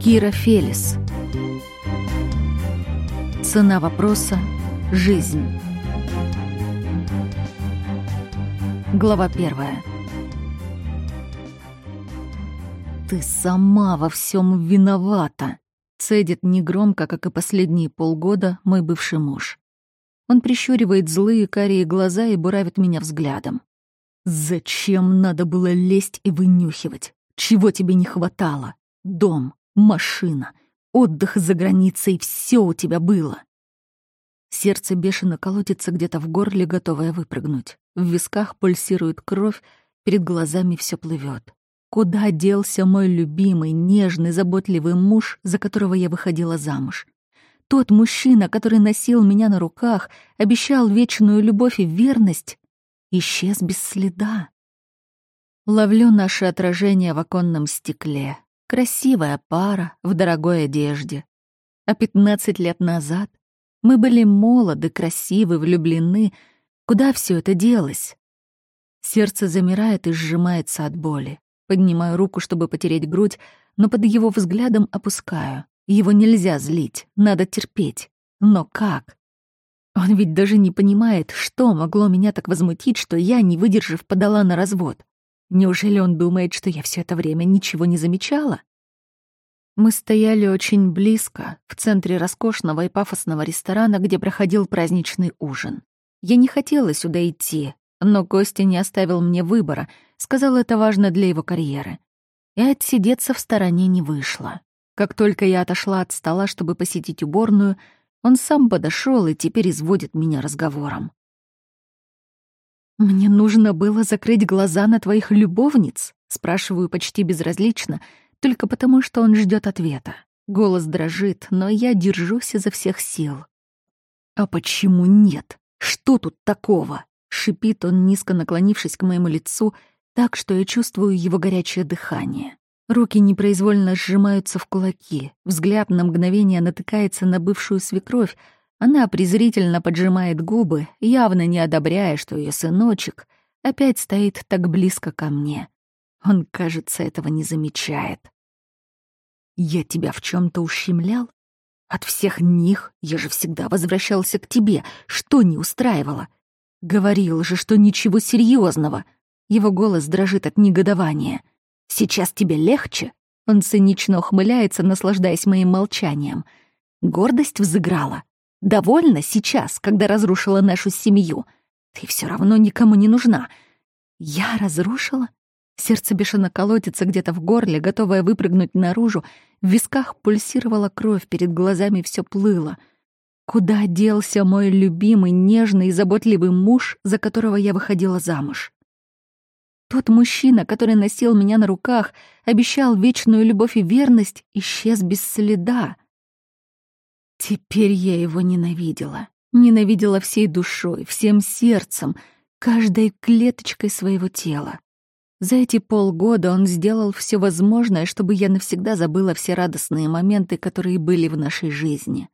Кира Фелис. Цена вопроса — жизнь. Глава первая. «Ты сама во всем виновата», — цедит негромко, как и последние полгода, мой бывший муж. Он прищуривает злые карие глаза и буравит меня взглядом. «Зачем надо было лезть и вынюхивать? Чего тебе не хватало? Дом, машина, отдых за границей, все у тебя было. Сердце бешено колотится где-то в горле, готовое выпрыгнуть. В висках пульсирует кровь, перед глазами все плывет. Куда делся мой любимый, нежный, заботливый муж, за которого я выходила замуж? Тот мужчина, который носил меня на руках, обещал вечную любовь и верность, исчез без следа. Ловлю наше отражение в оконном стекле, Красивая пара в дорогой одежде. А пятнадцать лет назад мы были молоды, красивы, влюблены. Куда все это делось? Сердце замирает и сжимается от боли. Поднимаю руку, чтобы потереть грудь, но под его взглядом опускаю. Его нельзя злить, надо терпеть. Но как? Он ведь даже не понимает, что могло меня так возмутить, что я, не выдержав, подала на развод. Неужели он думает, что я все это время ничего не замечала? Мы стояли очень близко, в центре роскошного и пафосного ресторана, где проходил праздничный ужин. Я не хотела сюда идти, но Костя не оставил мне выбора, сказал, это важно для его карьеры. И отсидеться в стороне не вышло. Как только я отошла от стола, чтобы посетить уборную, он сам подошел и теперь изводит меня разговором. «Мне нужно было закрыть глаза на твоих любовниц?» Спрашиваю почти безразлично, только потому, что он ждет ответа. Голос дрожит, но я держусь изо всех сил. «А почему нет? Что тут такого?» — шипит он, низко наклонившись к моему лицу, так что я чувствую его горячее дыхание. Руки непроизвольно сжимаются в кулаки, взгляд на мгновение натыкается на бывшую свекровь, она презрительно поджимает губы, явно не одобряя, что ее сыночек опять стоит так близко ко мне. Он, кажется, этого не замечает. «Я тебя в чем то ущемлял? От всех них я же всегда возвращался к тебе. Что не устраивало? Говорил же, что ничего серьезного. Его голос дрожит от негодования. «Сейчас тебе легче?» Он цинично ухмыляется, наслаждаясь моим молчанием. Гордость взыграла. Довольно сейчас, когда разрушила нашу семью. Ты все равно никому не нужна. Я разрушила? Сердце бешено колотится где-то в горле, готовое выпрыгнуть наружу. В висках пульсировала кровь, перед глазами все плыло. Куда делся мой любимый, нежный и заботливый муж, за которого я выходила замуж? Тот мужчина, который носил меня на руках, обещал вечную любовь и верность, исчез без следа. Теперь я его ненавидела. Ненавидела всей душой, всем сердцем, каждой клеточкой своего тела. За эти полгода он сделал все возможное, чтобы я навсегда забыла все радостные моменты, которые были в нашей жизни.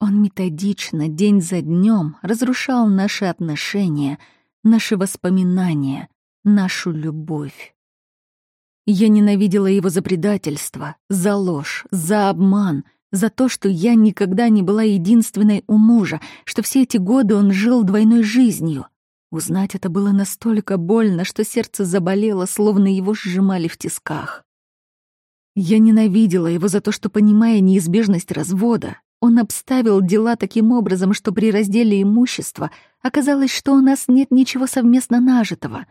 Он методично, день за днем, разрушал наши отношения, наши воспоминания, нашу любовь. Я ненавидела его за предательство, за ложь, за обман — за то, что я никогда не была единственной у мужа, что все эти годы он жил двойной жизнью. Узнать это было настолько больно, что сердце заболело, словно его сжимали в тисках. Я ненавидела его за то, что, понимая неизбежность развода, он обставил дела таким образом, что при разделе имущества оказалось, что у нас нет ничего совместно нажитого.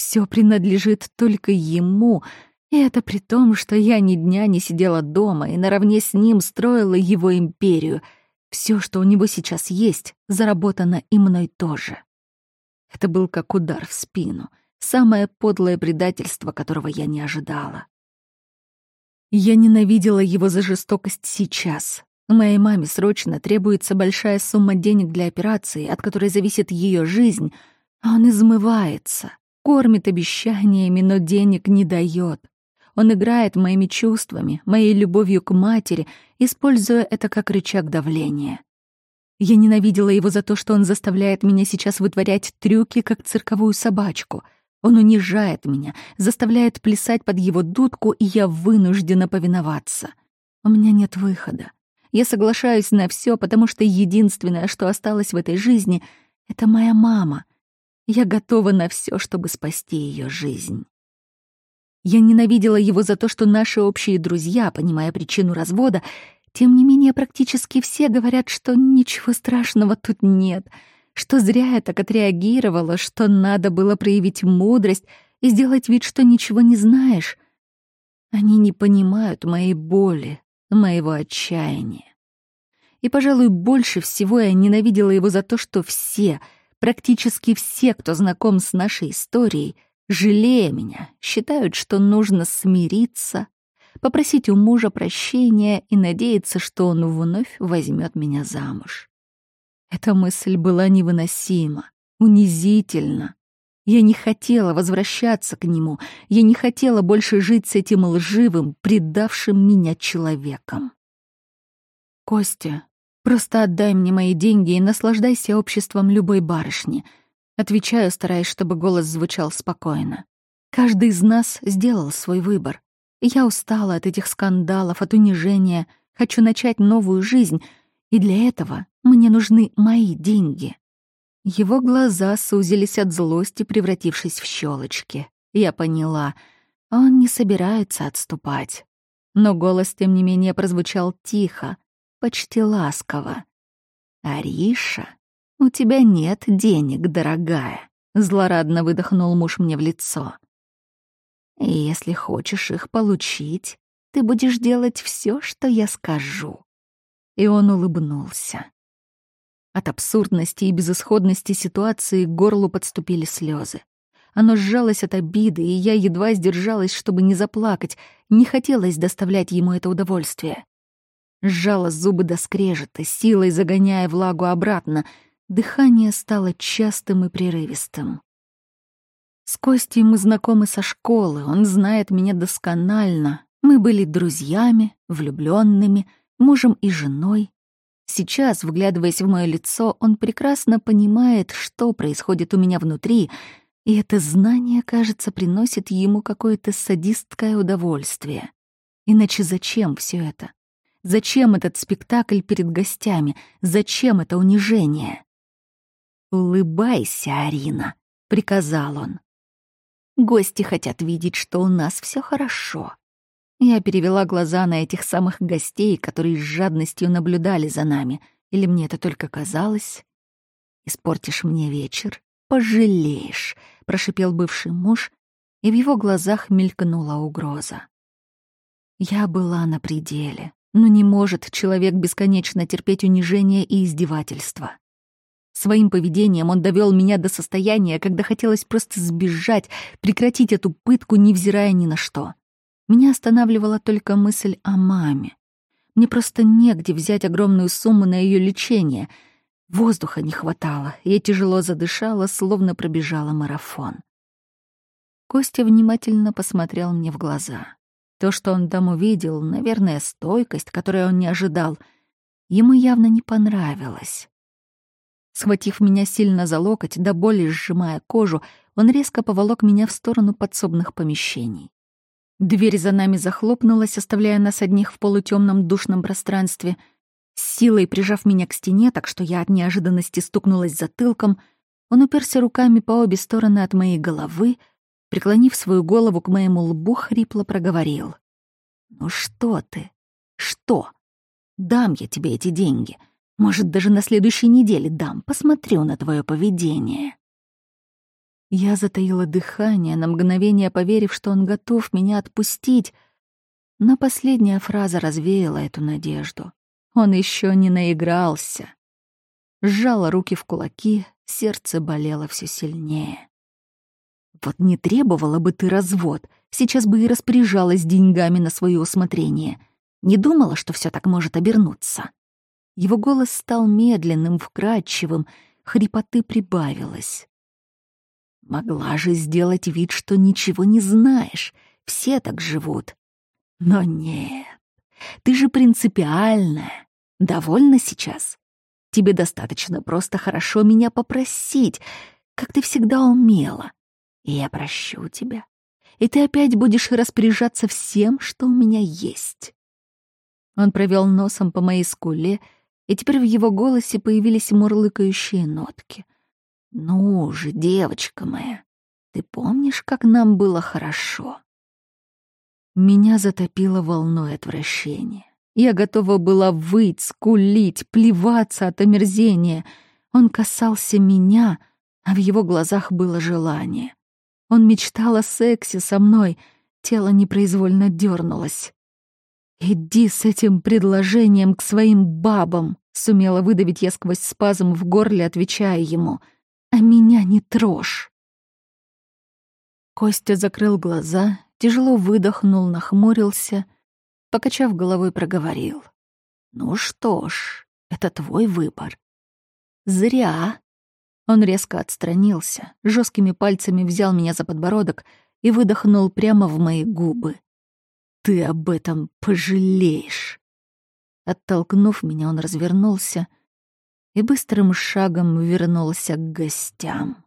Все принадлежит только ему — и это при том, что я ни дня не сидела дома и наравне с ним строила его империю. Все, что у него сейчас есть, заработано и мной тоже. Это был как удар в спину, самое подлое предательство, которого я не ожидала. Я ненавидела его за жестокость сейчас. Моей маме срочно требуется большая сумма денег для операции, от которой зависит ее жизнь, а он измывается, кормит обещаниями, но денег не дает. Он играет моими чувствами, моей любовью к матери, используя это как рычаг давления. Я ненавидела его за то, что он заставляет меня сейчас вытворять трюки, как цирковую собачку. Он унижает меня, заставляет плясать под его дудку, и я вынуждена повиноваться. У меня нет выхода. Я соглашаюсь на все, потому что единственное, что осталось в этой жизни, — это моя мама. Я готова на все, чтобы спасти ее жизнь. Я ненавидела его за то, что наши общие друзья, понимая причину развода, тем не менее практически все говорят, что ничего страшного тут нет, что зря я так отреагировала, что надо было проявить мудрость и сделать вид, что ничего не знаешь. Они не понимают моей боли, моего отчаяния. И, пожалуй, больше всего я ненавидела его за то, что все, практически все, кто знаком с нашей историей, жалея меня, считают, что нужно смириться, попросить у мужа прощения и надеяться, что он вновь возьмет меня замуж. Эта мысль была невыносима, унизительна. Я не хотела возвращаться к нему, я не хотела больше жить с этим лживым, предавшим меня человеком. «Костя, просто отдай мне мои деньги и наслаждайся обществом любой барышни», отвечаю, стараясь, чтобы голос звучал спокойно. Каждый из нас сделал свой выбор. Я устала от этих скандалов, от унижения, хочу начать новую жизнь, и для этого мне нужны мои деньги. Его глаза сузились от злости, превратившись в щелочки. Я поняла, он не собирается отступать. Но голос, тем не менее, прозвучал тихо, почти ласково. «Ариша, у тебя нет денег, дорогая», — злорадно выдохнул муж мне в лицо. «И если хочешь их получить, ты будешь делать все, что я скажу». И он улыбнулся. От абсурдности и безысходности ситуации к горлу подступили слезы. Оно сжалось от обиды, и я едва сдержалась, чтобы не заплакать. Не хотелось доставлять ему это удовольствие. Сжала зубы до скрежета, силой загоняя влагу обратно. Дыхание стало частым и прерывистым. С Костей мы знакомы со школы, он знает меня досконально. Мы были друзьями, влюбленными, мужем и женой. Сейчас, вглядываясь в мое лицо, он прекрасно понимает, что происходит у меня внутри, и это знание, кажется, приносит ему какое-то садистское удовольствие. Иначе зачем все это? Зачем этот спектакль перед гостями? Зачем это унижение? «Улыбайся, Арина», — приказал он. «Гости хотят видеть, что у нас все хорошо. Я перевела глаза на этих самых гостей, которые с жадностью наблюдали за нами. Или мне это только казалось? «Испортишь мне вечер, пожалеешь», — прошипел бывший муж, и в его глазах мелькнула угроза. Я была на пределе, но не может человек бесконечно терпеть унижение и издевательства. Своим поведением он довел меня до состояния, когда хотелось просто сбежать, прекратить эту пытку, невзирая ни на что. Меня останавливала только мысль о маме. Мне просто негде взять огромную сумму на ее лечение. Воздуха не хватало, я тяжело задышала, словно пробежала марафон. Костя внимательно посмотрел мне в глаза. То, что он там увидел, наверное, стойкость, которой он не ожидал, ему явно не понравилось. Схватив меня сильно за локоть, до боли сжимая кожу, он резко поволок меня в сторону подсобных помещений. Дверь за нами захлопнулась, оставляя нас одних в полутемном душном пространстве. С силой прижав меня к стене, так что я от неожиданности стукнулась затылком, он уперся руками по обе стороны от моей головы, преклонив свою голову к моему лбу, хрипло проговорил. «Ну что ты? Что? Дам я тебе эти деньги. Может, даже на следующей неделе дам. Посмотрю на твое поведение». Я затаила дыхание, на мгновение поверив, что он готов меня отпустить, но последняя фраза развеяла эту надежду. Он еще не наигрался. Сжала руки в кулаки, сердце болело все сильнее. Вот не требовала бы ты развод, сейчас бы и распоряжалась деньгами на свое усмотрение. Не думала, что все так может обернуться. Его голос стал медленным, вкрадчивым, хрипоты прибавилось. Могла же сделать вид, что ничего не знаешь. Все так живут. Но нет, ты же принципиальная. Довольна сейчас? Тебе достаточно просто хорошо меня попросить, как ты всегда умела. И я прощу тебя. И ты опять будешь распоряжаться всем, что у меня есть. Он провел носом по моей скуле, и теперь в его голосе появились мурлыкающие нотки. «Ну же, девочка моя, ты помнишь, как нам было хорошо?» Меня затопило волной отвращения. Я готова была выть, скулить, плеваться от омерзения. Он касался меня, а в его глазах было желание. Он мечтал о сексе со мной, тело непроизвольно дернулось. «Иди с этим предложением к своим бабам», — сумела выдавить я сквозь спазм в горле, отвечая ему. «А меня не трожь». Костя закрыл глаза, тяжело выдохнул, нахмурился — покачав головой, проговорил. «Ну что ж, это твой выбор». «Зря». Он резко отстранился, жесткими пальцами взял меня за подбородок и выдохнул прямо в мои губы. «Ты об этом пожалеешь». Оттолкнув меня, он развернулся и быстрым шагом вернулся к гостям.